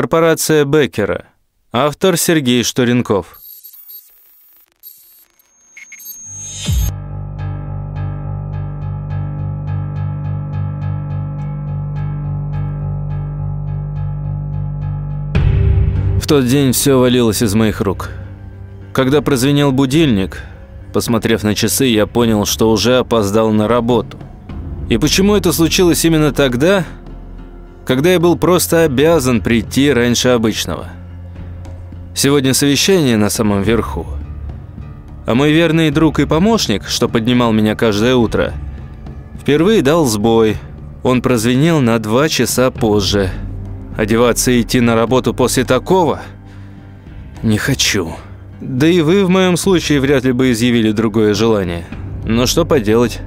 Корпорация Беккера. Автор Сергей Шторенков. В тот день все валилось из моих рук. Когда прозвенел будильник, посмотрев на часы, я понял, что уже опоздал на работу. И почему это случилось именно тогда, когда я был просто обязан прийти раньше обычного? Сегодня совещание на самом верху. А мой верный друг и помощник, что поднимал меня каждое утро, впервые дал сбой. Он прозвенел на два часа позже. Одеваться и идти на работу после такого? Не хочу. Да и вы в моем случае вряд ли бы изъявили другое желание. Но что поделать?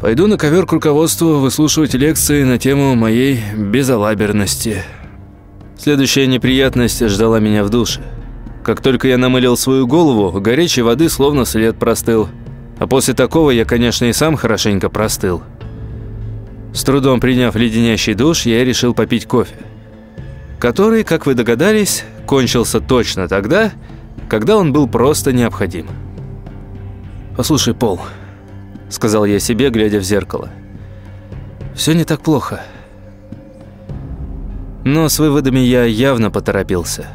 Пойду на ковер к руководству выслушивать лекции на тему моей безалаберности. Следующая неприятность ждала меня в душе. Как только я намылил свою голову, горячей воды словно след простыл. А после такого я, конечно, и сам хорошенько простыл. С трудом приняв леденящий душ, я решил попить кофе. Который, как вы догадались, кончился точно тогда, когда он был просто необходим. «Послушай, Пол», – сказал я себе, глядя в зеркало. «Все не так плохо». Но с выводами я явно поторопился.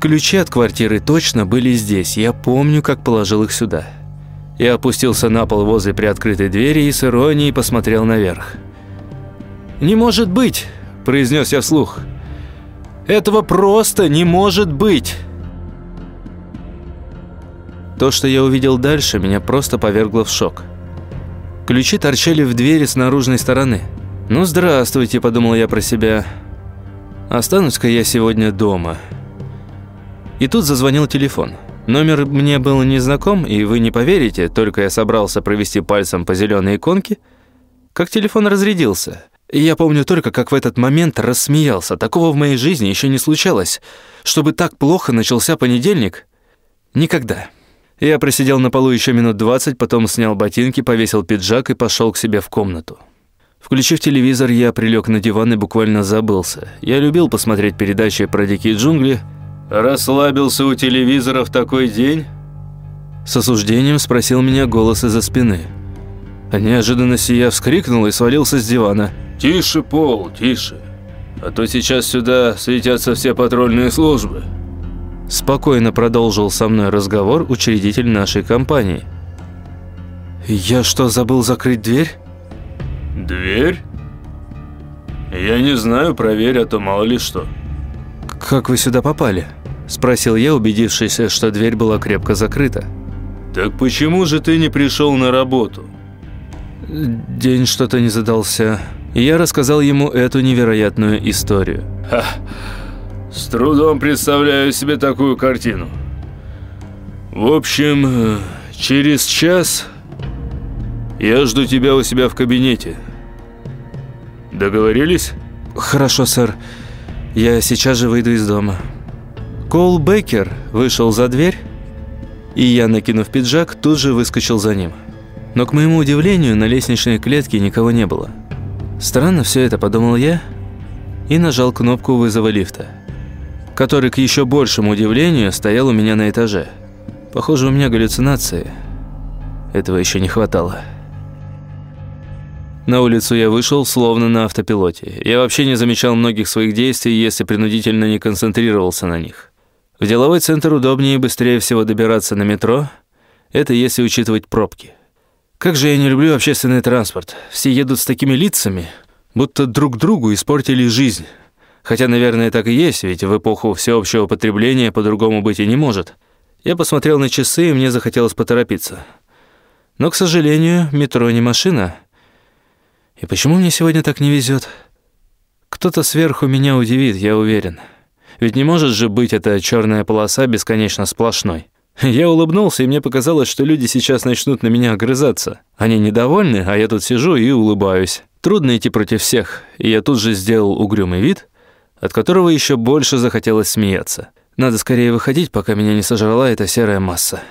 Ключи от квартиры точно были здесь, я помню, как положил их сюда. Я опустился на пол возле приоткрытой двери и с иронией посмотрел наверх. «Не может быть!» – произнес я вслух. «Этого просто не может быть!» То, что я увидел дальше, меня просто повергло в шок. Ключи торчали в двери с наружной стороны. «Ну, здравствуйте», – подумал я про себя. «Останусь-ка я сегодня дома». И тут зазвонил телефон. Номер мне был незнаком, и вы не поверите, только я собрался провести пальцем по зеленой иконке, как телефон разрядился. И я помню только, как в этот момент рассмеялся. Такого в моей жизни еще не случалось. Чтобы так плохо начался понедельник? Никогда. Я просидел на полу еще минут двадцать, потом снял ботинки, повесил пиджак и пошел к себе в комнату. Включив телевизор, я прилег на диван и буквально забылся. Я любил посмотреть передачи про дикие джунгли. «Расслабился у телевизора в такой день?» С осуждением спросил меня голос из-за спины. От неожиданности я вскрикнул и свалился с дивана. «Тише, Пол, тише. А то сейчас сюда светятся все патрульные службы». Спокойно продолжил со мной разговор учредитель нашей компании. «Я что, забыл закрыть дверь?» «Дверь? Я не знаю, проверь, а то мало ли что». «Как вы сюда попали?» Спросил я, убедившись, что дверь была крепко закрыта. «Так почему же ты не пришел на работу?» День что-то не задался. Я рассказал ему эту невероятную историю. Ха, с трудом представляю себе такую картину. В общем, через час я жду тебя у себя в кабинете. Договорились? Хорошо, сэр. Я сейчас же выйду из дома. Кол Бейкер вышел за дверь, и я, накинув пиджак, тут же выскочил за ним. Но, к моему удивлению, на лестничной клетке никого не было. Странно все это, подумал я, и нажал кнопку вызова лифта который, к еще большему удивлению, стоял у меня на этаже. Похоже, у меня галлюцинации. Этого еще не хватало. На улицу я вышел, словно на автопилоте. Я вообще не замечал многих своих действий, если принудительно не концентрировался на них. В деловой центр удобнее и быстрее всего добираться на метро. Это если учитывать пробки. Как же я не люблю общественный транспорт. Все едут с такими лицами, будто друг другу испортили жизнь. Хотя, наверное, так и есть, ведь в эпоху всеобщего потребления по-другому быть и не может. Я посмотрел на часы, и мне захотелось поторопиться. Но, к сожалению, метро не машина. И почему мне сегодня так не везет? Кто-то сверху меня удивит, я уверен. Ведь не может же быть эта черная полоса бесконечно сплошной. Я улыбнулся, и мне показалось, что люди сейчас начнут на меня огрызаться. Они недовольны, а я тут сижу и улыбаюсь. Трудно идти против всех, и я тут же сделал угрюмый вид — от которого еще больше захотелось смеяться. Надо скорее выходить, пока меня не сожрала эта серая масса.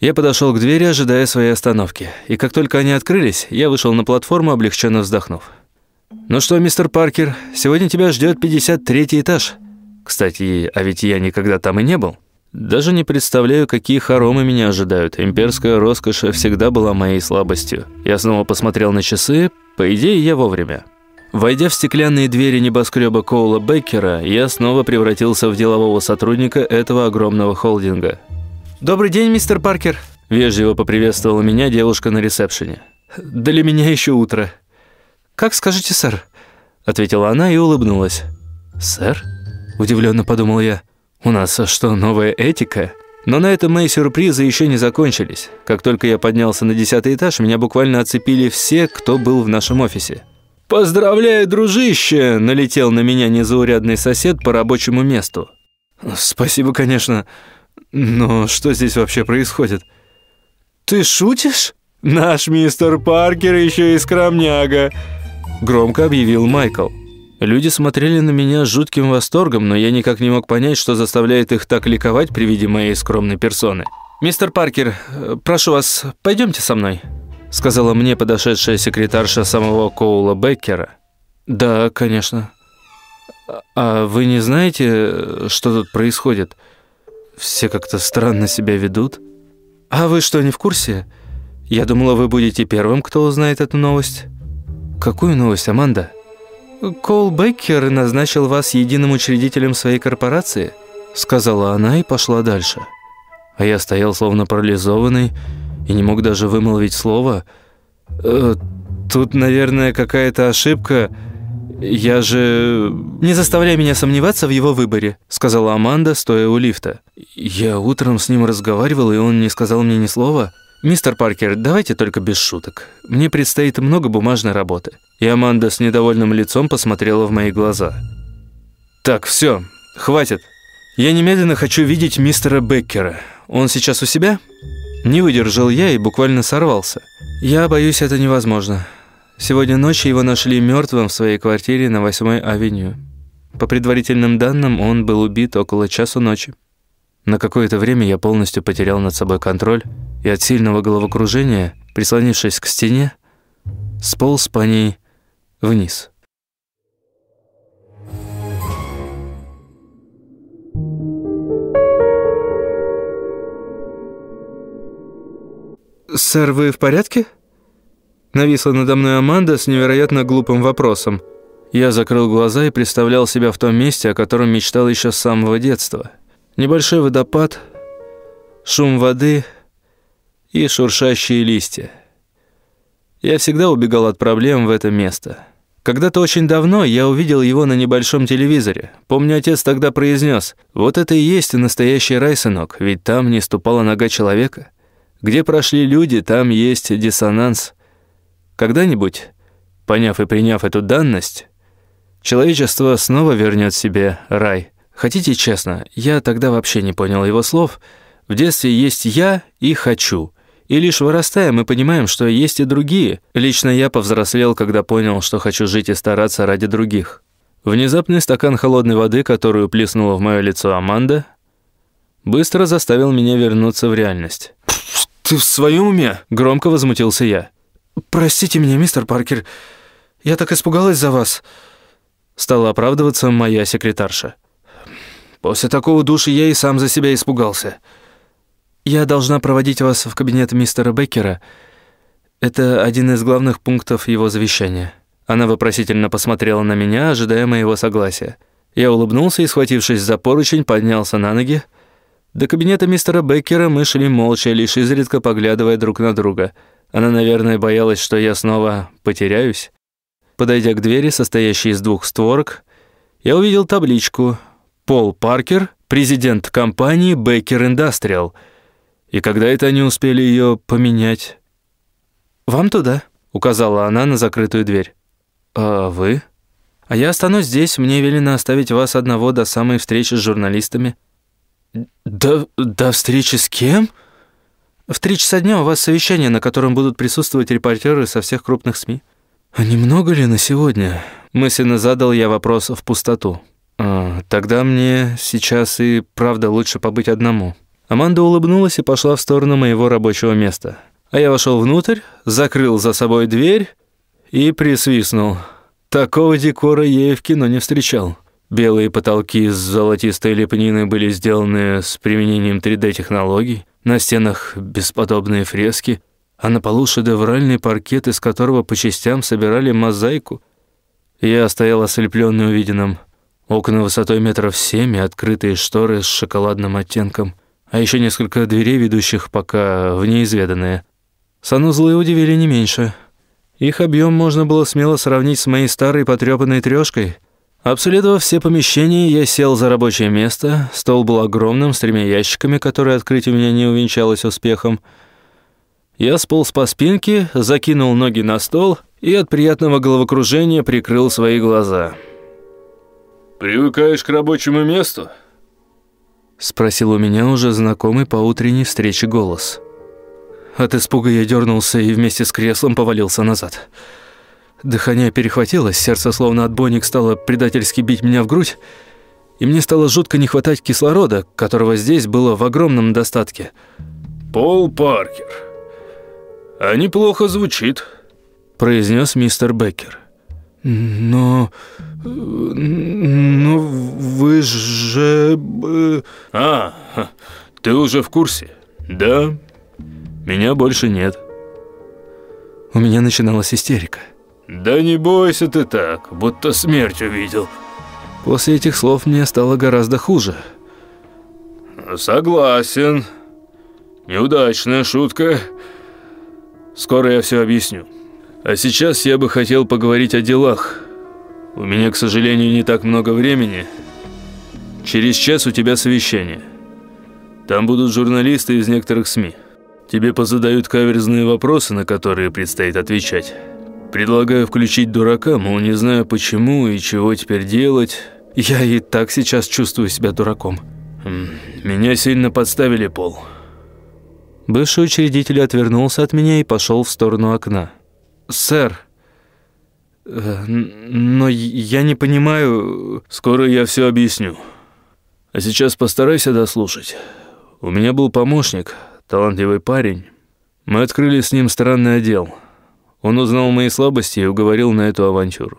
Я подошел к двери, ожидая своей остановки, и как только они открылись, я вышел на платформу, облегченно вздохнув. «Ну что, мистер Паркер, сегодня тебя ждет 53 этаж. Кстати, а ведь я никогда там и не был. Даже не представляю, какие хоромы меня ожидают. Имперская роскошь всегда была моей слабостью. Я снова посмотрел на часы. По идее, я вовремя. Войдя в стеклянные двери небоскреба Коула Беккера, я снова превратился в делового сотрудника этого огромного холдинга. «Добрый день, мистер Паркер!» Вежливо поприветствовала меня девушка на ресепшене. «Для меня еще утро». «Как скажете, сэр?» Ответила она и улыбнулась. «Сэр?» Удивленно подумал я. «У нас что, новая этика?» Но на этом мои сюрпризы еще не закончились. Как только я поднялся на десятый этаж, меня буквально оцепили все, кто был в нашем офисе. «Поздравляю, дружище!» – налетел на меня незаурядный сосед по рабочему месту. «Спасибо, конечно. Но что здесь вообще происходит?» «Ты шутишь? Наш мистер Паркер еще и скромняга!» – громко объявил Майкл. Люди смотрели на меня с жутким восторгом, но я никак не мог понять, что заставляет их так ликовать при виде моей скромной персоны. «Мистер Паркер, прошу вас, пойдемте со мной» сказала мне подошедшая секретарша самого Коула Беккера. «Да, конечно». «А вы не знаете, что тут происходит? Все как-то странно себя ведут». «А вы что, не в курсе? Я думала, вы будете первым, кто узнает эту новость». «Какую новость, Аманда?» «Коул Беккер назначил вас единым учредителем своей корпорации», сказала она и пошла дальше. А я стоял словно парализованный, и не мог даже вымолвить слово. Э, «Тут, наверное, какая-то ошибка. Я же...» «Не заставляй меня сомневаться в его выборе», сказала Аманда, стоя у лифта. «Я утром с ним разговаривал, и он не сказал мне ни слова». «Мистер Паркер, давайте только без шуток. Мне предстоит много бумажной работы». И Аманда с недовольным лицом посмотрела в мои глаза. «Так, все, хватит. Я немедленно хочу видеть мистера Беккера. Он сейчас у себя?» Не выдержал я и буквально сорвался. Я боюсь, это невозможно. Сегодня ночью его нашли мертвым в своей квартире на 8-й авеню. По предварительным данным, он был убит около часу ночи. На какое-то время я полностью потерял над собой контроль и от сильного головокружения, прислонившись к стене, сполз по ней вниз. «Сэр, вы в порядке?» Нависла надо мной Аманда с невероятно глупым вопросом. Я закрыл глаза и представлял себя в том месте, о котором мечтал еще с самого детства. Небольшой водопад, шум воды и шуршащие листья. Я всегда убегал от проблем в это место. Когда-то очень давно я увидел его на небольшом телевизоре. Помню, отец тогда произнес, «Вот это и есть настоящий рай, сынок, ведь там не ступала нога человека». Где прошли люди, там есть диссонанс. Когда-нибудь, поняв и приняв эту данность, человечество снова вернет себе рай. Хотите честно, я тогда вообще не понял его слов. В детстве есть «я» и «хочу». И лишь вырастая, мы понимаем, что есть и другие. Лично я повзрослел, когда понял, что хочу жить и стараться ради других. Внезапный стакан холодной воды, которую плеснула в мое лицо Аманда, быстро заставил меня вернуться в реальность. «Ты в своем уме?» – громко возмутился я. «Простите меня, мистер Паркер, я так испугалась за вас», – стала оправдываться моя секретарша. «После такого души я и сам за себя испугался. Я должна проводить вас в кабинет мистера Беккера. Это один из главных пунктов его завещания». Она вопросительно посмотрела на меня, ожидая моего согласия. Я улыбнулся и, схватившись за поручень, поднялся на ноги, до кабинета мистера Беккера мы шли молча, лишь изредка поглядывая друг на друга. Она, наверное, боялась, что я снова потеряюсь. Подойдя к двери, состоящей из двух створок, я увидел табличку «Пол Паркер, президент компании Беккер Индастриал». И когда это они успели ее поменять? «Вам туда», — указала она на закрытую дверь. «А вы?» «А я останусь здесь, мне велено оставить вас одного до самой встречи с журналистами». «До, до встречи с кем?» «В три часа дня у вас совещание, на котором будут присутствовать репортеры со всех крупных СМИ». «А немного ли на сегодня?» Мысленно задал я вопрос в пустоту. А, «Тогда мне сейчас и правда лучше побыть одному». Аманда улыбнулась и пошла в сторону моего рабочего места. А я вошел внутрь, закрыл за собой дверь и присвистнул. Такого декора я и в кино не встречал. Белые потолки с золотистой лепниной были сделаны с применением 3D-технологий, на стенах бесподобные фрески, а на полу шедевральный паркет, из которого по частям собирали мозаику. Я стоял ослеплённый увиденным. Окна высотой метров семь и открытые шторы с шоколадным оттенком, а еще несколько дверей, ведущих пока в неизведанное. Санузлы удивили не меньше. Их объем можно было смело сравнить с моей старой потрёпанной трёшкой. Обследовав все помещения, я сел за рабочее место. Стол был огромным, с тремя ящиками, которые открыть у меня не увенчалось успехом. Я сполз по спинке, закинул ноги на стол и от приятного головокружения прикрыл свои глаза. «Привыкаешь к рабочему месту?» Спросил у меня уже знакомый по утренней встрече голос. От испуга я дернулся и вместе с креслом повалился назад. Дыхание перехватилось, сердце словно отбойник стало предательски бить меня в грудь, и мне стало жутко не хватать кислорода, которого здесь было в огромном достатке. «Пол Паркер. А неплохо звучит», – произнес мистер Беккер. «Но... но вы же...» «А, ты уже в курсе?» «Да. Меня больше нет». У меня начиналась истерика. «Да не бойся ты так, будто смерть увидел». После этих слов мне стало гораздо хуже. «Согласен. Неудачная шутка. Скоро я все объясню». А сейчас я бы хотел поговорить о делах. У меня, к сожалению, не так много времени. Через час у тебя совещание. Там будут журналисты из некоторых СМИ. Тебе позадают каверзные вопросы, на которые предстоит отвечать. Предлагаю включить дурака, мол, не знаю почему и чего теперь делать. Я и так сейчас чувствую себя дураком. Меня сильно подставили, Пол. Бывший учредитель отвернулся от меня и пошел в сторону окна. «Сэр, э, но я не понимаю...» «Скоро я все объясню. А сейчас постарайся дослушать. У меня был помощник, талантливый парень. Мы открыли с ним странный отдел. Он узнал мои слабости и уговорил на эту авантюру.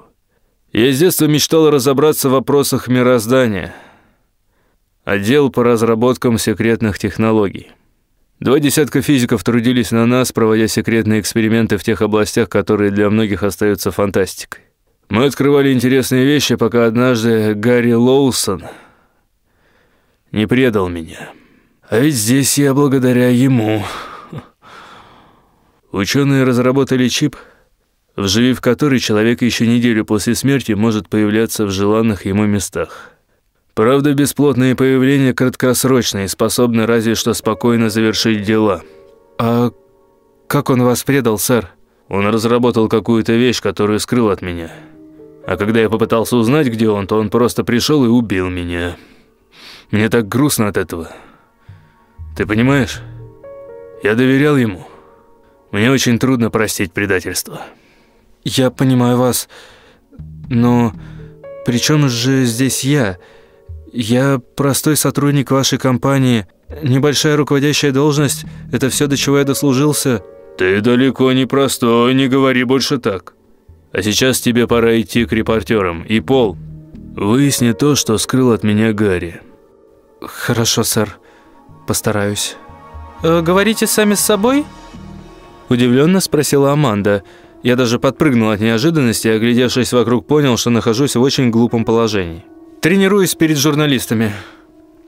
Я с детства мечтал разобраться в вопросах мироздания. Отдел по разработкам секретных технологий». Два десятка физиков трудились на нас, проводя секретные эксперименты в тех областях, которые для многих остаются фантастикой. Мы открывали интересные вещи, пока однажды Гарри Лоусон не предал меня. А ведь здесь я благодаря ему. Ученые разработали чип, вживив который человек еще неделю после смерти может появляться в желанных ему местах. Правда, бесплотные появления краткосрочные, способны разве что спокойно завершить дела. А как он вас предал, сэр? Он разработал какую-то вещь, которую скрыл от меня. А когда я попытался узнать, где он, то он просто пришел и убил меня. Мне так грустно от этого. Ты понимаешь? Я доверял ему. Мне очень трудно простить предательство. Я понимаю вас, но при чем же здесь я? Я простой сотрудник вашей компании. Небольшая руководящая должность – это все, до чего я дослужился». «Ты далеко не простой, не говори больше так. А сейчас тебе пора идти к репортерам. И, Пол, выясни то, что скрыл от меня Гарри». «Хорошо, сэр. Постараюсь». «Э, «Говорите сами с собой?» Удивленно спросила Аманда. Я даже подпрыгнул от неожиданности оглядевшись вокруг, понял, что нахожусь в очень глупом положении. Тренируюсь перед журналистами.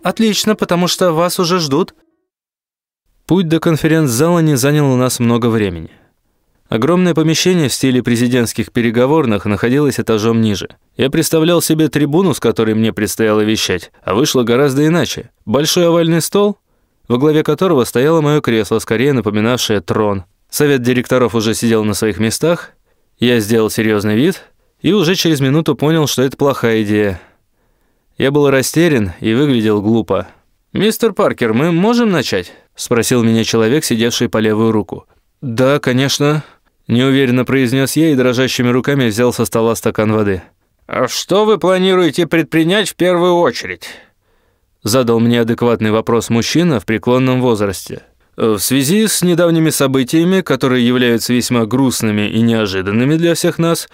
Отлично, потому что вас уже ждут. Путь до конференц-зала не занял у нас много времени. Огромное помещение в стиле президентских переговорных находилось этажом ниже. Я представлял себе трибуну, с которой мне предстояло вещать, а вышло гораздо иначе. Большой овальный стол, во главе которого стояло мое кресло, скорее напоминавшее трон. Совет директоров уже сидел на своих местах. Я сделал серьезный вид и уже через минуту понял, что это плохая идея. Я был растерян и выглядел глупо. «Мистер Паркер, мы можем начать?» – спросил меня человек, сидевший по левую руку. «Да, конечно», – неуверенно произнес я и дрожащими руками взял со стола стакан воды. «А что вы планируете предпринять в первую очередь?» Задал мне адекватный вопрос мужчина в преклонном возрасте. В связи с недавними событиями, которые являются весьма грустными и неожиданными для всех нас,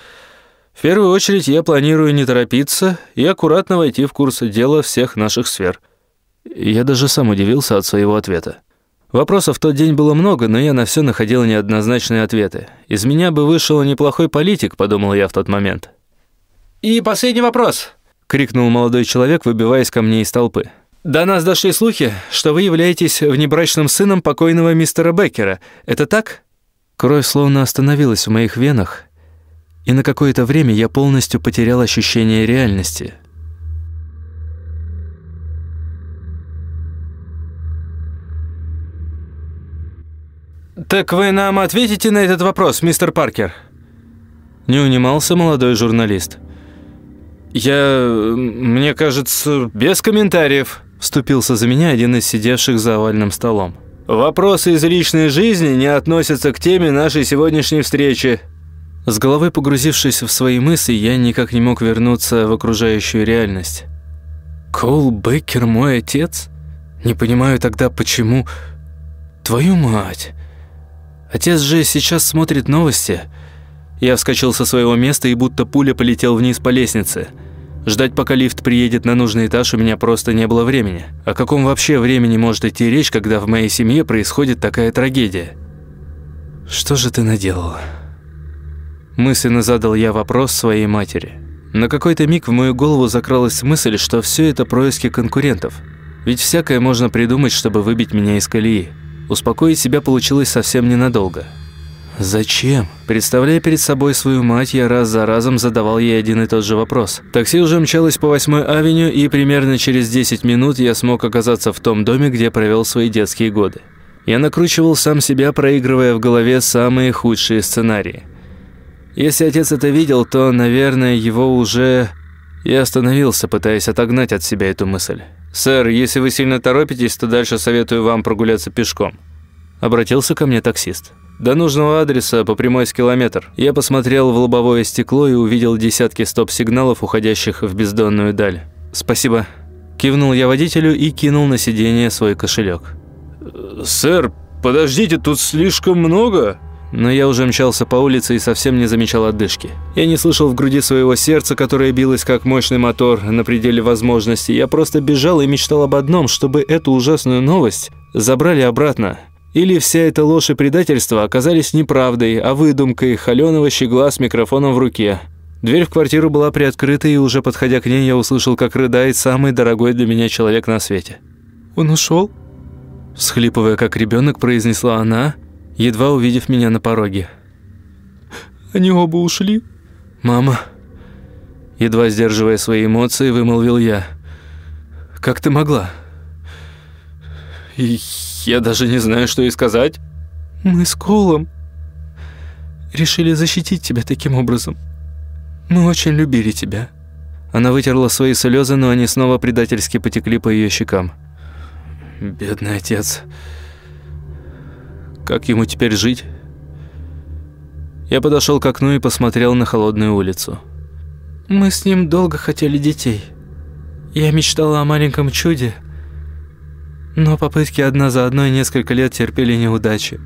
В первую очередь я планирую не торопиться и аккуратно войти в курс дела всех наших сфер. Я даже сам удивился от своего ответа. Вопросов в тот день было много, но я на все находил неоднозначные ответы. Из меня бы вышел неплохой политик, подумал я в тот момент. «И последний вопрос!» — крикнул молодой человек, выбиваясь ко мне из толпы. «До нас дошли слухи, что вы являетесь внебрачным сыном покойного мистера Беккера. Это так?» Кровь словно остановилась в моих венах, и на какое-то время я полностью потерял ощущение реальности. «Так вы нам ответите на этот вопрос, мистер Паркер?» Не унимался молодой журналист. «Я... мне кажется, без комментариев», вступился за меня один из сидевших за овальным столом. «Вопросы из личной жизни не относятся к теме нашей сегодняшней встречи». С головой погрузившись в свои мысли, я никак не мог вернуться в окружающую реальность. «Коул Беккер мой отец? Не понимаю тогда, почему...» «Твою мать!» Отец же сейчас смотрит новости. Я вскочил со своего места и будто пуля полетел вниз по лестнице. Ждать, пока лифт приедет на нужный этаж, у меня просто не было времени. О каком вообще времени может идти речь, когда в моей семье происходит такая трагедия? «Что же ты наделала?» Мысленно задал я вопрос своей матери. На какой-то миг в мою голову закралась мысль, что все это происки конкурентов. Ведь всякое можно придумать, чтобы выбить меня из колеи. Успокоить себя получилось совсем ненадолго. Зачем? Представляя перед собой свою мать, я раз за разом задавал ей один и тот же вопрос. Такси уже мчалось по 8-й авеню, и примерно через 10 минут я смог оказаться в том доме, где провел свои детские годы. Я накручивал сам себя, проигрывая в голове самые худшие сценарии. Если отец это видел, то, наверное, его уже... Я остановился, пытаясь отогнать от себя эту мысль. «Сэр, если вы сильно торопитесь, то дальше советую вам прогуляться пешком». Обратился ко мне таксист. До нужного адреса по прямой с километр. Я посмотрел в лобовое стекло и увидел десятки стоп-сигналов, уходящих в бездонную даль. «Спасибо». Кивнул я водителю и кинул на сиденье свой кошелек. «Сэр, подождите, тут слишком много». Но я уже мчался по улице и совсем не замечал отдышки. Я не слышал в груди своего сердца, которое билось как мощный мотор на пределе возможностей. Я просто бежал и мечтал об одном, чтобы эту ужасную новость забрали обратно. Или вся эта ложь и предательство оказались неправдой, а выдумкой холёного щегла с микрофоном в руке. Дверь в квартиру была приоткрыта, и уже подходя к ней, я услышал, как рыдает самый дорогой для меня человек на свете. «Он ушел?» Схлипывая, как ребенок, произнесла она, едва увидев меня на пороге. «Они оба ушли?» «Мама...» Едва сдерживая свои эмоции, вымолвил я. «Как ты могла?» Я даже не знаю, что и сказать. Мы с Колом решили защитить тебя таким образом. Мы очень любили тебя. Она вытерла свои слезы, но они снова предательски потекли по ее щекам. Бедный отец. Как ему теперь жить? Я подошел к окну и посмотрел на холодную улицу. Мы с ним долго хотели детей. Я мечтала о маленьком чуде, но попытки одна за одной несколько лет терпели неудачи.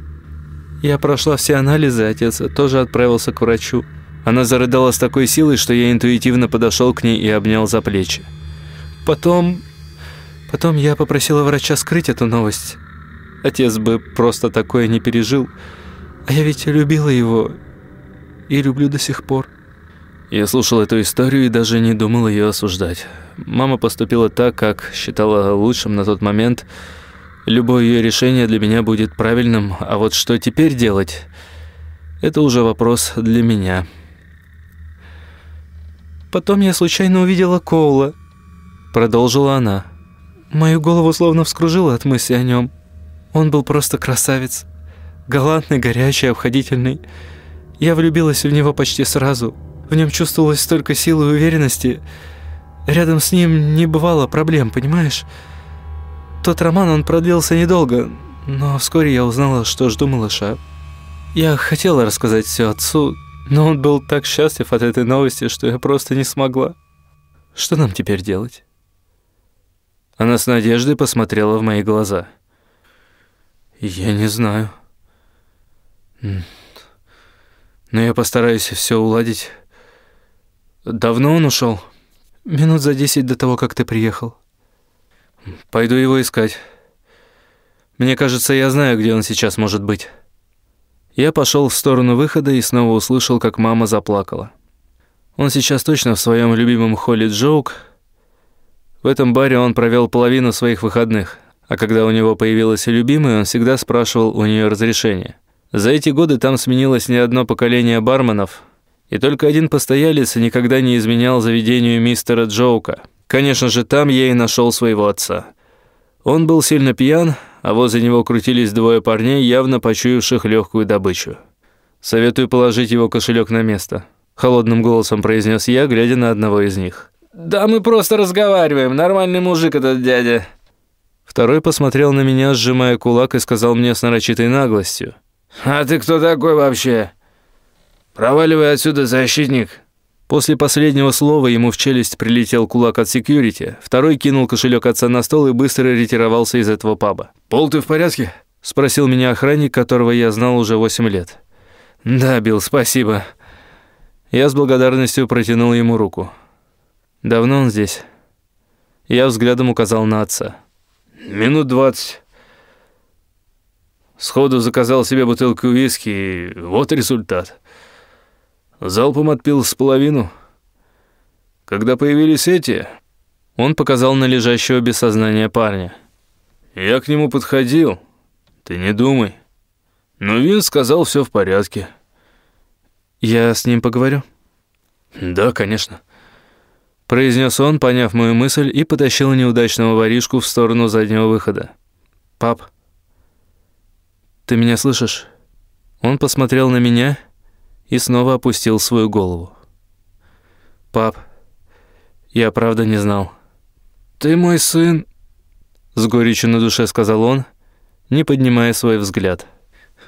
Я прошла все анализы, отец тоже отправился к врачу. Она зарыдала с такой силой, что я интуитивно подошел к ней и обнял за плечи. Потом... Потом я попросила врача скрыть эту новость. Отец бы просто такое не пережил. А я ведь любила его и люблю до сих пор. Я слушал эту историю и даже не думал ее осуждать. Мама поступила так, как считала лучшим на тот момент. Любое ее решение для меня будет правильным, а вот что теперь делать, это уже вопрос для меня. Потом я случайно увидела Коула, продолжила она. Мою голову словно вскружило от мысли о нем. Он был просто красавец. Галантный, горячий, обходительный. Я влюбилась в него почти сразу. В нем чувствовалось столько силы и уверенности, Рядом с ним не бывало проблем, понимаешь? Тот роман, он продлился недолго, но вскоре я узнала, что жду малыша. Я хотела рассказать все отцу, но он был так счастлив от этой новости, что я просто не смогла. Что нам теперь делать? Она с надеждой посмотрела в мои глаза. Я не знаю. Но я постараюсь все уладить. Давно он ушел? Минут за десять до того, как ты приехал. Пойду его искать. Мне кажется, я знаю, где он сейчас может быть. Я пошел в сторону выхода и снова услышал, как мама заплакала. Он сейчас точно в своем любимом холле Джоук. В этом баре он провел половину своих выходных, а когда у него появилась любимая, он всегда спрашивал у нее разрешения. За эти годы там сменилось не одно поколение барменов, и только один постоялец никогда не изменял заведению мистера Джоука. Конечно же, там я и нашел своего отца. Он был сильно пьян, а возле него крутились двое парней, явно почуявших легкую добычу. «Советую положить его кошелек на место», — холодным голосом произнес я, глядя на одного из них. «Да мы просто разговариваем, нормальный мужик этот дядя». Второй посмотрел на меня, сжимая кулак, и сказал мне с нарочитой наглостью. «А ты кто такой вообще? Проваливай отсюда, защитник!» После последнего слова ему в челюсть прилетел кулак от секьюрити, второй кинул кошелек отца на стол и быстро ретировался из этого паба. «Пол, ты в порядке?» – спросил меня охранник, которого я знал уже восемь лет. «Да, Билл, спасибо». Я с благодарностью протянул ему руку. «Давно он здесь?» Я взглядом указал на отца. «Минут двадцать». Сходу заказал себе бутылку виски, и вот результат. Залпом отпил с половину. Когда появились эти, он показал на лежащего без сознания парня. Я к нему подходил, ты не думай. Но Вин сказал, все в порядке. Я с ним поговорю? Да, конечно. Произнес он, поняв мою мысль, и потащил неудачного воришку в сторону заднего выхода. «Пап, ты меня слышишь?» Он посмотрел на меня и снова опустил свою голову. «Пап, я правда не знал». «Ты мой сын», — с горечью на душе сказал он, не поднимая свой взгляд.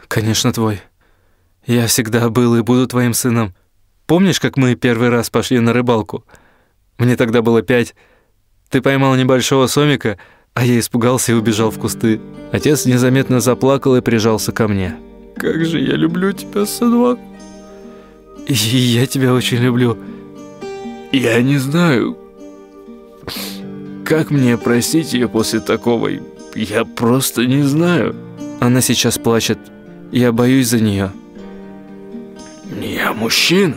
«Конечно твой. Я всегда был и буду твоим сыном. Помнишь, как мы первый раз пошли на рыбалку? Мне тогда было пять. Ты поймал небольшого сомика, а я испугался и убежал в кусты». Отец незаметно заплакал и прижался ко мне. «Как же я люблю тебя, сынок!» Я тебя очень люблю. Я не знаю, как мне простить ее после такого. Я просто не знаю. Она сейчас плачет. Я боюсь за нее. Я мужчина.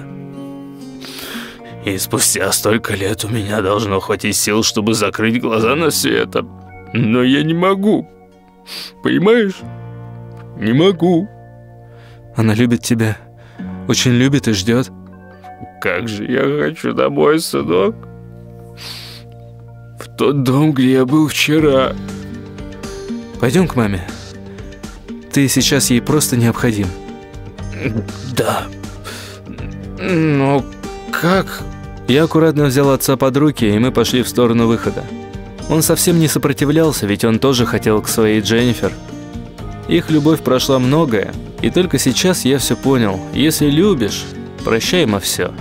И спустя столько лет у меня должно хватить сил, чтобы закрыть глаза на все это. Но я не могу. Понимаешь? Не могу. Она любит тебя. Очень любит и ждет. Как же я хочу домой, сынок. В тот дом, где я был вчера. Пойдем к маме. Ты сейчас ей просто необходим. Да. Но как? Я аккуратно взял отца под руки, и мы пошли в сторону выхода. Он совсем не сопротивлялся, ведь он тоже хотел к своей Дженнифер. Их любовь прошла многое, и только сейчас я все понял. Если любишь, прощай ему все.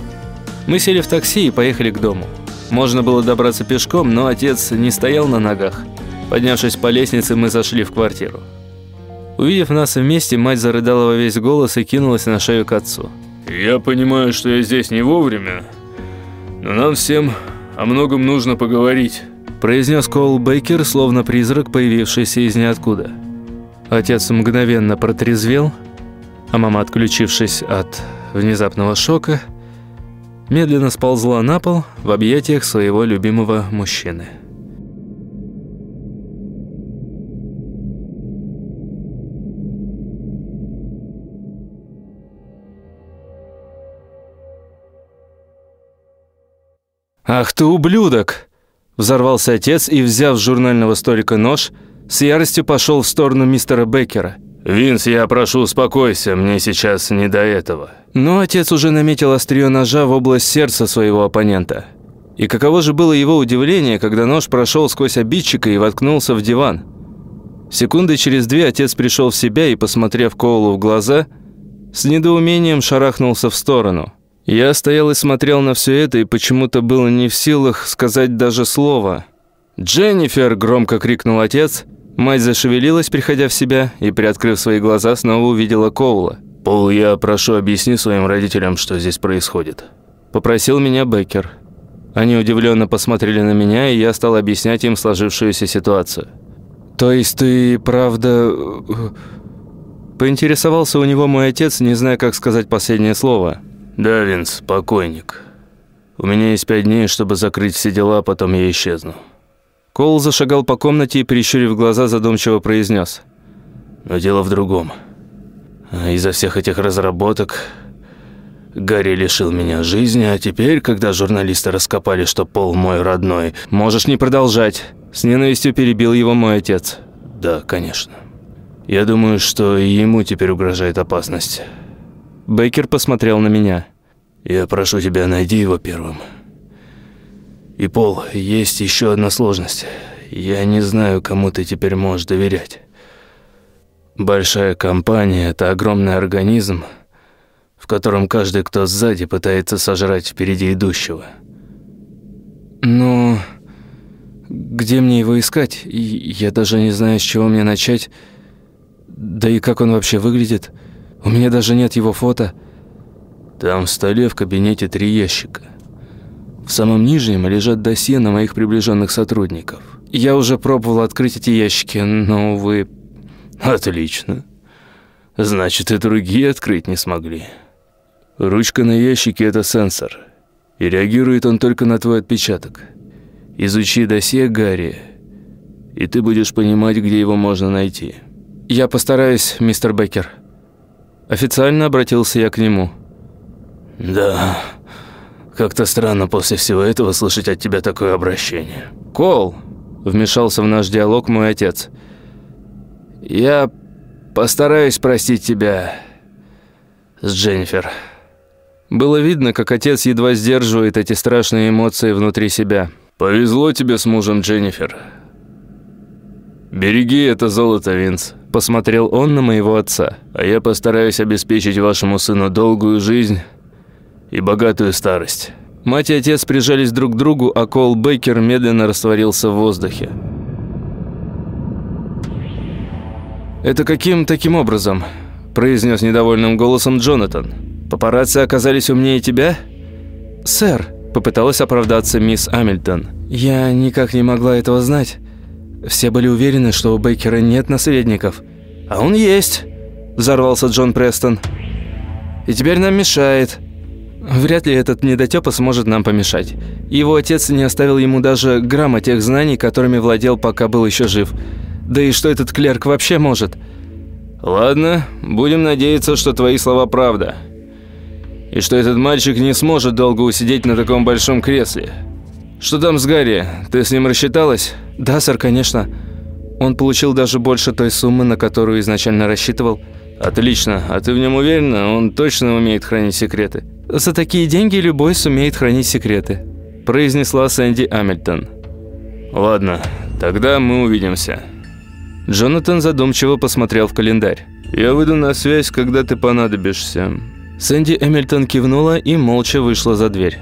Мы сели в такси и поехали к дому. Можно было добраться пешком, но отец не стоял на ногах. Поднявшись по лестнице, мы зашли в квартиру. Увидев нас вместе, мать зарыдала во весь голос и кинулась на шею к отцу. «Я понимаю, что я здесь не вовремя, но нам всем о многом нужно поговорить», произнес Коул Бейкер, словно призрак, появившийся из ниоткуда. Отец мгновенно протрезвел, а мама, отключившись от внезапного шока, медленно сползла на пол в объятиях своего любимого мужчины. «Ах ты ублюдок!» Взорвался отец и, взяв с журнального столика нож, с яростью пошел в сторону мистера Беккера – «Винс, я прошу, успокойся, мне сейчас не до этого». Но отец уже наметил острие ножа в область сердца своего оппонента. И каково же было его удивление, когда нож прошел сквозь обидчика и воткнулся в диван. Секунды через две отец пришел в себя и, посмотрев Коулу в глаза, с недоумением шарахнулся в сторону. Я стоял и смотрел на все это и почему-то был не в силах сказать даже слова. «Дженнифер!» – громко крикнул отец – Мать зашевелилась, приходя в себя, и, приоткрыв свои глаза, снова увидела Коула. «Пол, я прошу, объясни своим родителям, что здесь происходит». – попросил меня Беккер. Они удивленно посмотрели на меня, и я стал объяснять им сложившуюся ситуацию. «То есть ты, правда...» Поинтересовался у него мой отец, не зная, как сказать последнее слово. «Да, Винс, покойник. У меня есть пять дней, чтобы закрыть все дела, а потом я исчезну». Коул зашагал по комнате и, прищурив глаза, задумчиво произнес. «Но дело в другом. Из-за всех этих разработок Гарри лишил меня жизни, а теперь, когда журналисты раскопали, что Пол мой родной... Можешь не продолжать. С ненавистью перебил его мой отец. Да, конечно. Я думаю, что и ему теперь угрожает опасность. Бейкер посмотрел на меня. Я прошу тебя, найди его первым. И, Пол, есть еще одна сложность. Я не знаю, кому ты теперь можешь доверять. Большая компания – это огромный организм – в котором каждый, кто сзади, пытается сожрать впереди идущего. Но где мне его искать? Я даже не знаю, с чего мне начать. Да и как он вообще выглядит? У меня даже нет его фото. Там в столе в кабинете три ящика. В самом нижнем лежат досье на моих приближенных сотрудников. Я уже пробовал открыть эти ящики, но, увы... Отлично. Значит, и другие открыть не смогли. Ручка на ящике – это сенсор. И реагирует он только на твой отпечаток. Изучи досье Гарри, и ты будешь понимать, где его можно найти. Я постараюсь, мистер Беккер. Официально обратился я к нему. Да, как-то странно после всего этого слышать от тебя такое обращение. Кол, вмешался в наш диалог мой отец. Я постараюсь простить тебя с Дженнифер. Было видно, как отец едва сдерживает эти страшные эмоции внутри себя. «Повезло тебе с мужем, Дженнифер. Береги это золото, Винс», – посмотрел он на моего отца. «А я постараюсь обеспечить вашему сыну долгую жизнь и богатую старость». Мать и отец прижались друг к другу, а Кол Бейкер медленно растворился в воздухе. «Это каким таким образом?» – произнес недовольным голосом Джонатан. Папарацци оказались умнее тебя?» «Сэр», – попыталась оправдаться мисс Амильтон. «Я никак не могла этого знать. Все были уверены, что у Бейкера нет наследников. А он есть», – взорвался Джон Престон. «И теперь нам мешает». Вряд ли этот недотёпа сможет нам помешать. Его отец не оставил ему даже грамма тех знаний, которыми владел, пока был еще жив. Да и что этот клерк вообще может? «Ладно, будем надеяться, что твои слова правда», и что этот мальчик не сможет долго усидеть на таком большом кресле. Что там с Гарри? Ты с ним рассчиталась? Да, сэр, конечно. Он получил даже больше той суммы, на которую изначально рассчитывал. Отлично. А ты в нем уверена? Он точно умеет хранить секреты? За такие деньги любой сумеет хранить секреты, произнесла Сэнди Амильтон. Ладно, тогда мы увидимся. Джонатан задумчиво посмотрел в календарь. Я выйду на связь, когда ты понадобишься. Сэнди Эмильтон кивнула и молча вышла за дверь.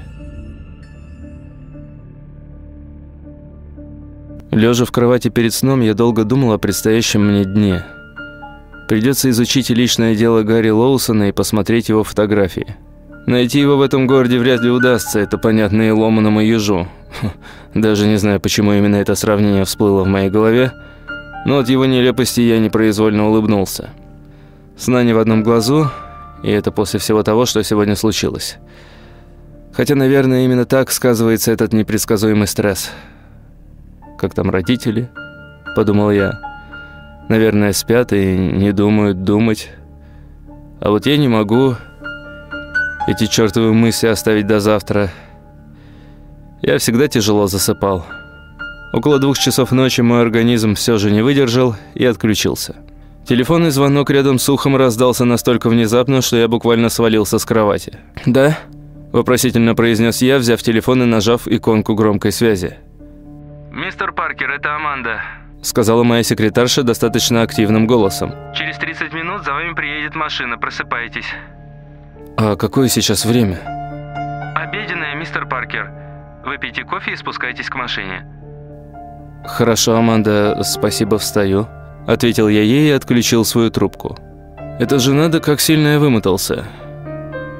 Лежа в кровати перед сном, я долго думал о предстоящем мне дне. Придется изучить личное дело Гарри Лоусона и посмотреть его фотографии. Найти его в этом городе вряд ли удастся, это понятно и ломаному ежу. Даже не знаю, почему именно это сравнение всплыло в моей голове, но от его нелепости я непроизвольно улыбнулся. Сна не в одном глазу, и это после всего того, что сегодня случилось. Хотя, наверное, именно так сказывается этот непредсказуемый стресс. «Как там родители?» – подумал я. «Наверное, спят и не думают думать. А вот я не могу эти чертовы мысли оставить до завтра. Я всегда тяжело засыпал. Около двух часов ночи мой организм все же не выдержал и отключился». Телефонный звонок рядом с ухом раздался настолько внезапно, что я буквально свалился с кровати. «Да?» – вопросительно произнес я, взяв телефон и нажав иконку громкой связи. «Мистер Паркер, это Аманда», – сказала моя секретарша достаточно активным голосом. «Через 30 минут за вами приедет машина, просыпайтесь». «А какое сейчас время?» «Обеденное, мистер Паркер. Выпейте кофе и спускайтесь к машине». «Хорошо, Аманда, спасибо, встаю». Ответил я ей и отключил свою трубку. Это же надо, как сильно я вымотался.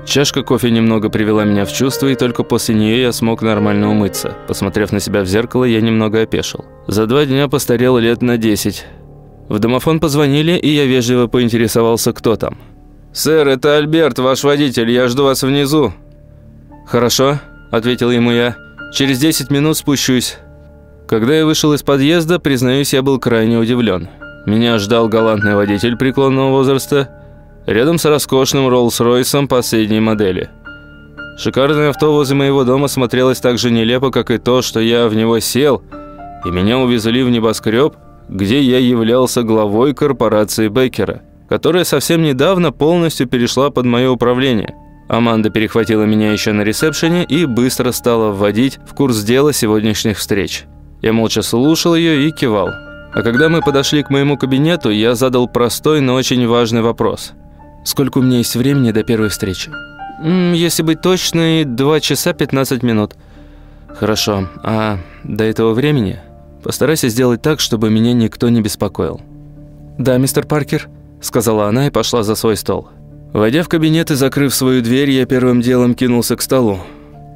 Чашка кофе немного привела меня в чувство, и только после нее я смог нормально умыться. Посмотрев на себя в зеркало, я немного опешил. За два дня постарел лет на 10. В домофон позвонили, и я вежливо поинтересовался, кто там. «Сэр, это Альберт, ваш водитель, я жду вас внизу». «Хорошо», – ответил ему я. «Через 10 минут спущусь». Когда я вышел из подъезда, признаюсь, я был крайне удивлен. Меня ждал галантный водитель преклонного возраста, рядом с роскошным Роллс-Ройсом последней модели. Шикарное авто возле моего дома смотрелось так же нелепо, как и то, что я в него сел, и меня увезли в небоскреб, где я являлся главой корпорации Беккера, которая совсем недавно полностью перешла под мое управление. Аманда перехватила меня еще на ресепшене и быстро стала вводить в курс дела сегодняшних встреч. Я молча слушал ее и кивал. А когда мы подошли к моему кабинету, я задал простой, но очень важный вопрос. «Сколько у меня есть времени до первой встречи?» «Если быть точной, 2 часа 15 минут». «Хорошо. А до этого времени постарайся сделать так, чтобы меня никто не беспокоил». «Да, мистер Паркер», – сказала она и пошла за свой стол. Войдя в кабинет и закрыв свою дверь, я первым делом кинулся к столу.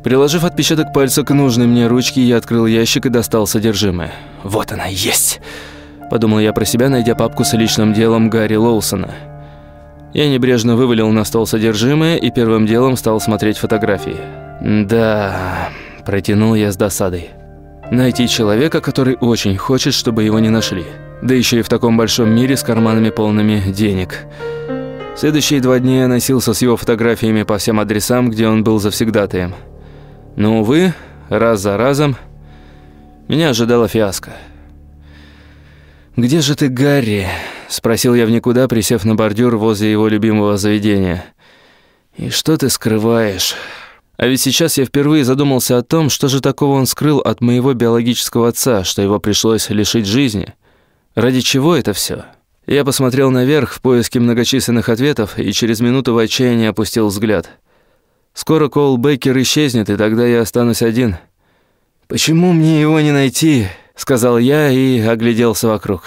Приложив отпечаток пальца к нужной мне ручке, я открыл ящик и достал содержимое. «Вот она есть!» – подумал я про себя, найдя папку с личным делом Гарри Лоусона. Я небрежно вывалил на стол содержимое и первым делом стал смотреть фотографии. «Да...» – протянул я с досадой. «Найти человека, который очень хочет, чтобы его не нашли. Да еще и в таком большом мире с карманами полными денег». Следующие два дня я носился с его фотографиями по всем адресам, где он был завсегдатаем. Но, увы, раз за разом меня ожидала фиаско. «Где же ты, Гарри?» – спросил я в никуда, присев на бордюр возле его любимого заведения. «И что ты скрываешь?» А ведь сейчас я впервые задумался о том, что же такого он скрыл от моего биологического отца, что его пришлось лишить жизни. Ради чего это все? Я посмотрел наверх в поиске многочисленных ответов и через минуту в отчаянии опустил взгляд – Скоро Коул Бейкер исчезнет, и тогда я останусь один. Почему мне его не найти? сказал я и огляделся вокруг.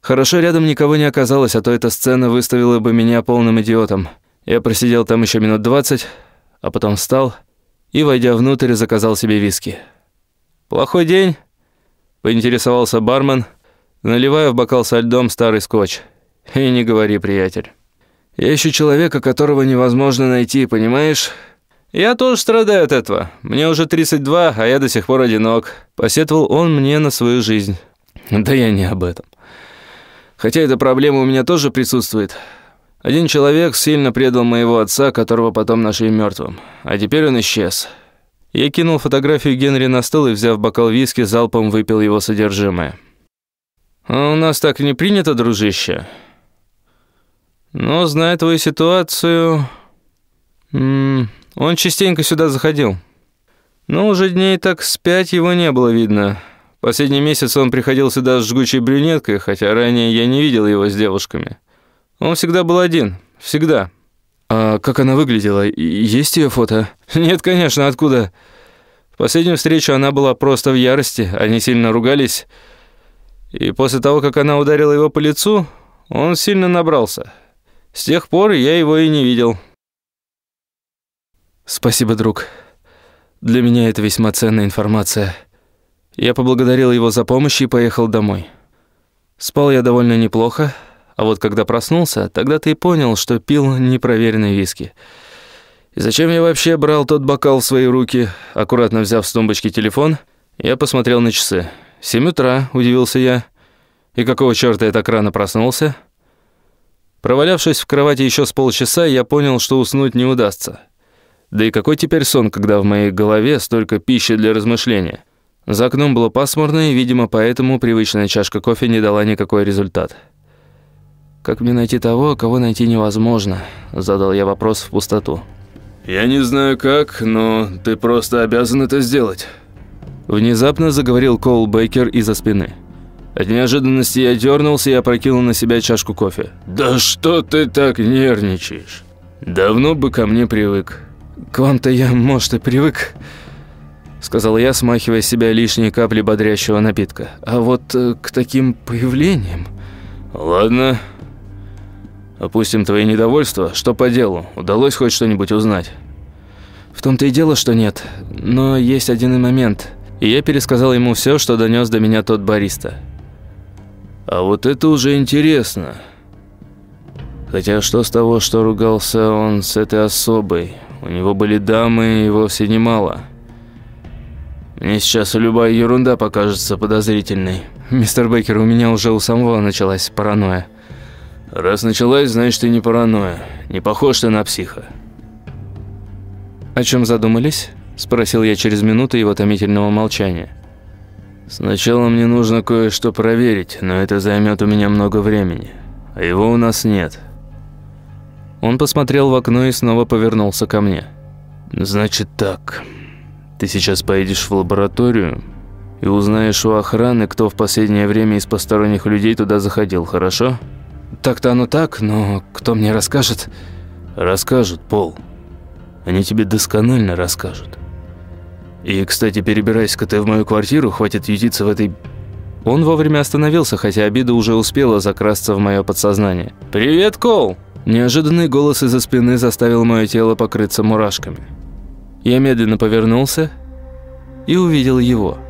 Хорошо, рядом никого не оказалось, а то эта сцена выставила бы меня полным идиотом. Я просидел там еще минут двадцать, а потом встал и, войдя внутрь, заказал себе виски. «Плохой день?» – поинтересовался бармен, наливая в бокал со льдом старый скотч. «И не говори, приятель. Я ищу человека, которого невозможно найти, понимаешь?» «Я тоже страдаю от этого. Мне уже 32, а я до сих пор одинок», – посетовал он мне на свою жизнь. Да я не об этом. Хотя эта проблема у меня тоже присутствует. Один человек сильно предал моего отца, которого потом нашли мертвым, а теперь он исчез. Я кинул фотографию Генри на стол и, взяв бокал виски, залпом выпил его содержимое. «А «У нас так не принято, дружище. Но, зная твою ситуацию...» М -м, он частенько сюда заходил. Но уже дней так с пять его не было видно. Последний месяц он приходил сюда с жгучей брюнеткой, хотя ранее я не видел его с девушками. Он всегда был один. Всегда. А как она выглядела? Есть ее фото? Нет, конечно, откуда? В последнюю встречу она была просто в ярости. Они сильно ругались. И после того, как она ударила его по лицу, он сильно набрался. С тех пор я его и не видел. «Спасибо, друг. Для меня это весьма ценная информация». Я поблагодарил его за помощь и поехал домой. Спал я довольно неплохо, а вот когда проснулся, тогда ты понял, что пил непроверенные виски. И зачем я вообще брал тот бокал в свои руки? Аккуратно взяв с тумбочки телефон, я посмотрел на часы. «Семь утра», — удивился я. «И какого чёрта я так рано проснулся?» Провалявшись в кровати еще с полчаса, я понял, что уснуть не удастся. Да и какой теперь сон, когда в моей голове столько пищи для размышления? За окном было пасмурно, и, видимо, поэтому привычная чашка кофе не дала никакой результат. «Как мне найти того, кого найти невозможно?» – задал я вопрос в пустоту. «Я не знаю как, но ты просто обязан это сделать». Внезапно заговорил Коул Бейкер из-за спины. От неожиданности я дернулся и опрокинул на себя чашку кофе. «Да что ты так нервничаешь? Давно бы ко мне привык». «К вам-то я, может, и привык», — сказал я, смахивая с себя лишние капли бодрящего напитка. «А вот э, к таким появлениям...» «Ладно. Опустим твои недовольства. Что по делу? Удалось хоть что-нибудь узнать?» «В том-то и дело, что нет. Но есть один момент». И я пересказал ему все, что донес до меня тот бариста. «А вот это уже интересно. Хотя что с того, что ругался он с этой особой? У него были дамы и вовсе немало. Мне сейчас любая ерунда покажется подозрительной». «Мистер Бейкер, у меня уже у самого началась паранойя». «Раз началась, значит, ты не паранойя. Не похож ты на психа». «О чем задумались?» – спросил я через минуту его томительного молчания. «Сначала мне нужно кое-что проверить, но это займет у меня много времени, а его у нас нет». Он посмотрел в окно и снова повернулся ко мне. «Значит так, ты сейчас поедешь в лабораторию и узнаешь у охраны, кто в последнее время из посторонних людей туда заходил, хорошо?» «Так-то оно так, но кто мне расскажет?» «Расскажут, Пол. Они тебе досконально расскажут. И, кстати, перебирайся-ка ты в мою квартиру, хватит ютиться в этой...» Он вовремя остановился, хотя обида уже успела закрасться в мое подсознание. «Привет, Кол!» Неожиданный голос из-за спины заставил мое тело покрыться мурашками. Я медленно повернулся и увидел его –